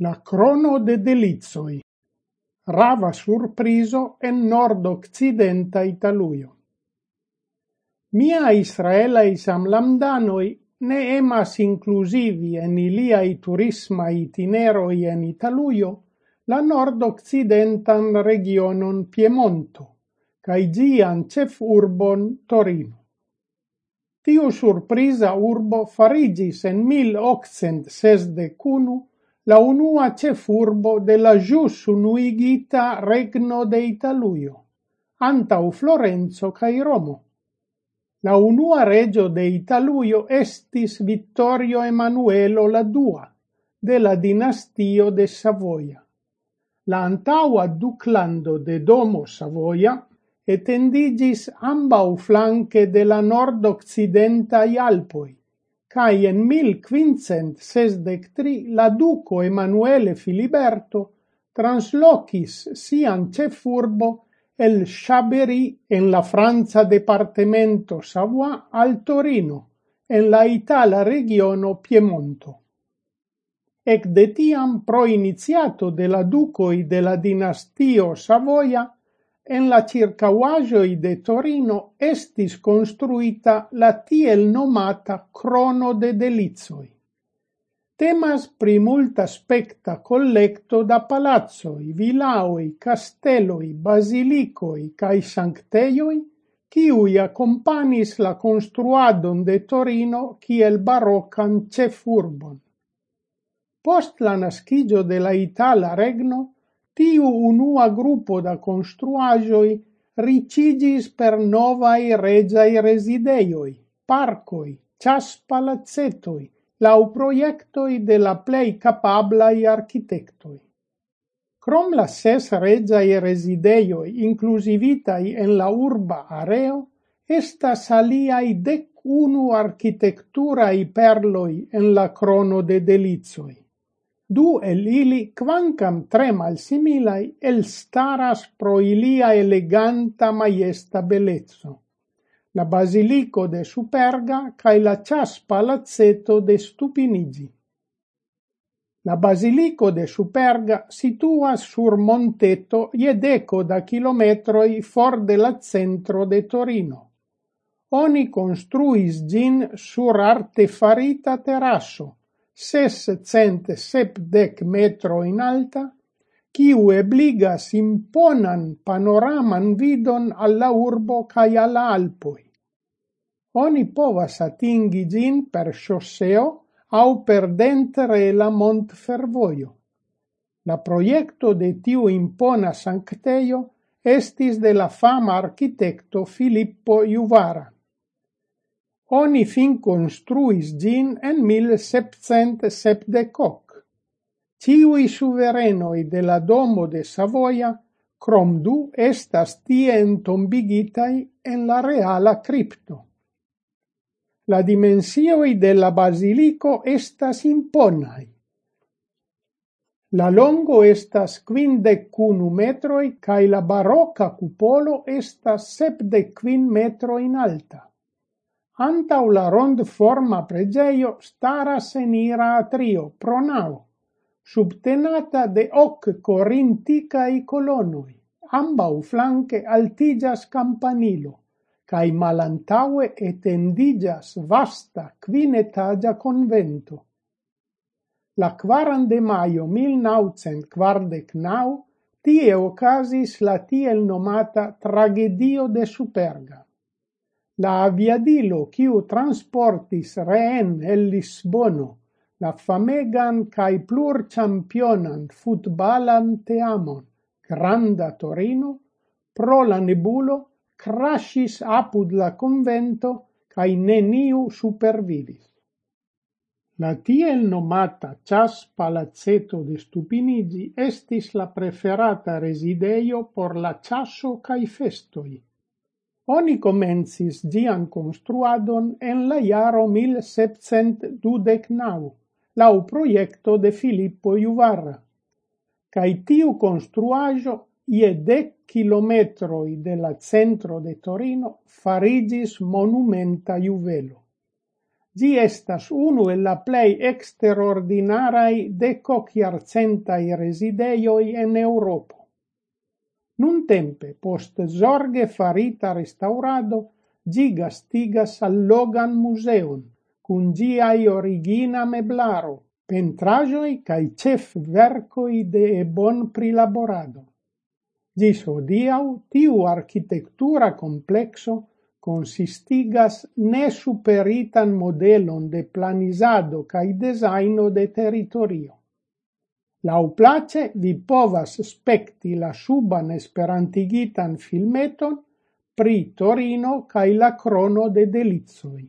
La crono de delizoi. rava surpriso en nord-occidenta Italuio. Mia Israela e samlandanoj ne emas inclusivi en iliaj turisma itinero en Italuio la nord-occidentan regionon Piemonto cae gian cef urbon Torino. Tiu surpriza urbo farigis en 1861 la unua cefurbo de la jus unuigita regno de Italuio, antau Florenzo cae Romo. La unua regio de Italuio estis Vittorio Emanuelo la dua, de la dinastio de Savoia. La antaua duclando de Domo Savoia etendigis ambau flanque de la nord-occidentai Alpoi, cae en 1563 la duco Emanuele Filiberto translocis sian cefurbo el Chaberi en la Franza departamento Savoie al Torino, en la Itala regiono Piemonto. Ec de tiam pro iniziato de la ducoi de la dinastio Savoia en la circauagioi de Torino estis construita la tiel nomata crono de delizoi. Temas pri multa specta collecto da palazzoi, vilaoi, casteloi, basilicoi cae sancteioi, ciui accompanis la construadon de Torino kiel barocan cefurbon. Post la nascigio de la Itala regno, Tiu unua grupo da construajoi ricigis per novai regiai residejoi, parcoi, cias palazzetoi, lau proiectoi de la plei capablai architectoi. Krom la ses regiai rezidejoj inclusivitai en la urba areo, estas aliai dec unu architecturai perloi en la crono de delizoi. Du el ili, quancam tre malsimilai, elstaras pro ilia eleganta maiesta bellezzo. La basilico de Superga cae la cias palazzetto de Stupinigi. La basilico de Superga situas sur monteto ie deco da kilometroi for de la centro de Torino. Oni construis gin sur artefarita terrasso, ses cent sepdec metro in alta, kiu ebligas imponan panoraman vidon alla urbo cae alla Alpoi. Oni povas atingi gin per sciosseo au per dentere la mont fervoio. La proiecto de tiu impona sancteio estis de la fama architecto Filippo Juvara. Oni finconstruis gin en 1770. sepcent suverenoi de la Domo de Savoia, crom du, estas tie entombigitai en la reala cripto. La dimensioi de la basilico estas imponai. La longo estas quindec cunu metroi, cae la barocca cupolo estas sepdecquin metro in alta. Antau la rond forma pregeio staras senira atrio pronao, subtenata de hoc i colonoi. Ambau flanque altigas campanilo, cae malantaue etendigas vasta quinetagia convento. La quaran de maio 1949 tie ocasis la tiel nomata tragedio de Superga La aviadilo, quiu transportis reen el Lisbono, la famegan cae plur championan futbalan teamon, Granda Torino, pro la nebulo, crashis apud la convento cae neniu supervivis. La tiel nomata Chas Palazzetto de Stupinigi estis la preferata resideio por la Chasso cae festoi, Oni comencis dian construadon en la iaro 1729, lau proiecto de Filippo Iuvarra. Cai tiu construajo ie dec kilometroi de la centro de Torino farigis monumenta juvelo. Gi estas unu el la plei exterordinarai decociarcentai resideioi en Europa Nun tempe, post zorge farita restaurado, gi gastigas allogan museum, cun giai origina meblaro, pentrajoi cae cef vercoi de ebon prilaborado. Gis odiau, tiu architectura complexo consistigas ne superitan modelon de planisado cae designo de territorio. Laŭplaĉe vi povas spekti la suban esperantigitan filmeton pri Torino kaj la krono de delicoj.